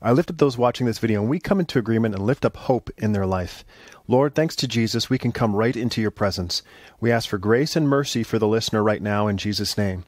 I lift up those watching this video and we come into agreement and lift up hope in their life. Lord, thanks to Jesus, we can come right into your presence. We ask for grace and mercy for the listener right now in Jesus' name.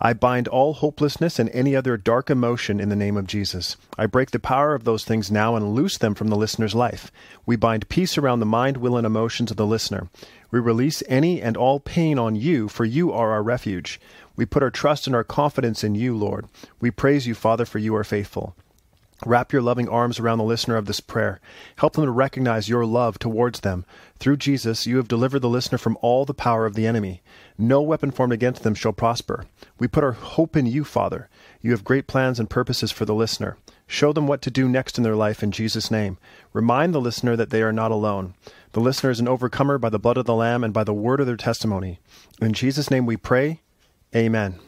I bind all hopelessness and any other dark emotion in the name of Jesus. I break the power of those things now and loose them from the listener's life. We bind peace around the mind, will, and emotions of the listener. We release any and all pain on you, for you are our refuge. We put our trust and our confidence in you, Lord. We praise you, Father, for you are faithful. Wrap your loving arms around the listener of this prayer. Help them to recognize your love towards them. Through Jesus, you have delivered the listener from all the power of the enemy. No weapon formed against them shall prosper. We put our hope in you, Father. You have great plans and purposes for the listener. Show them what to do next in their life in Jesus' name. Remind the listener that they are not alone. The listener is an overcomer by the blood of the Lamb and by the word of their testimony. In Jesus' name we pray. Amen.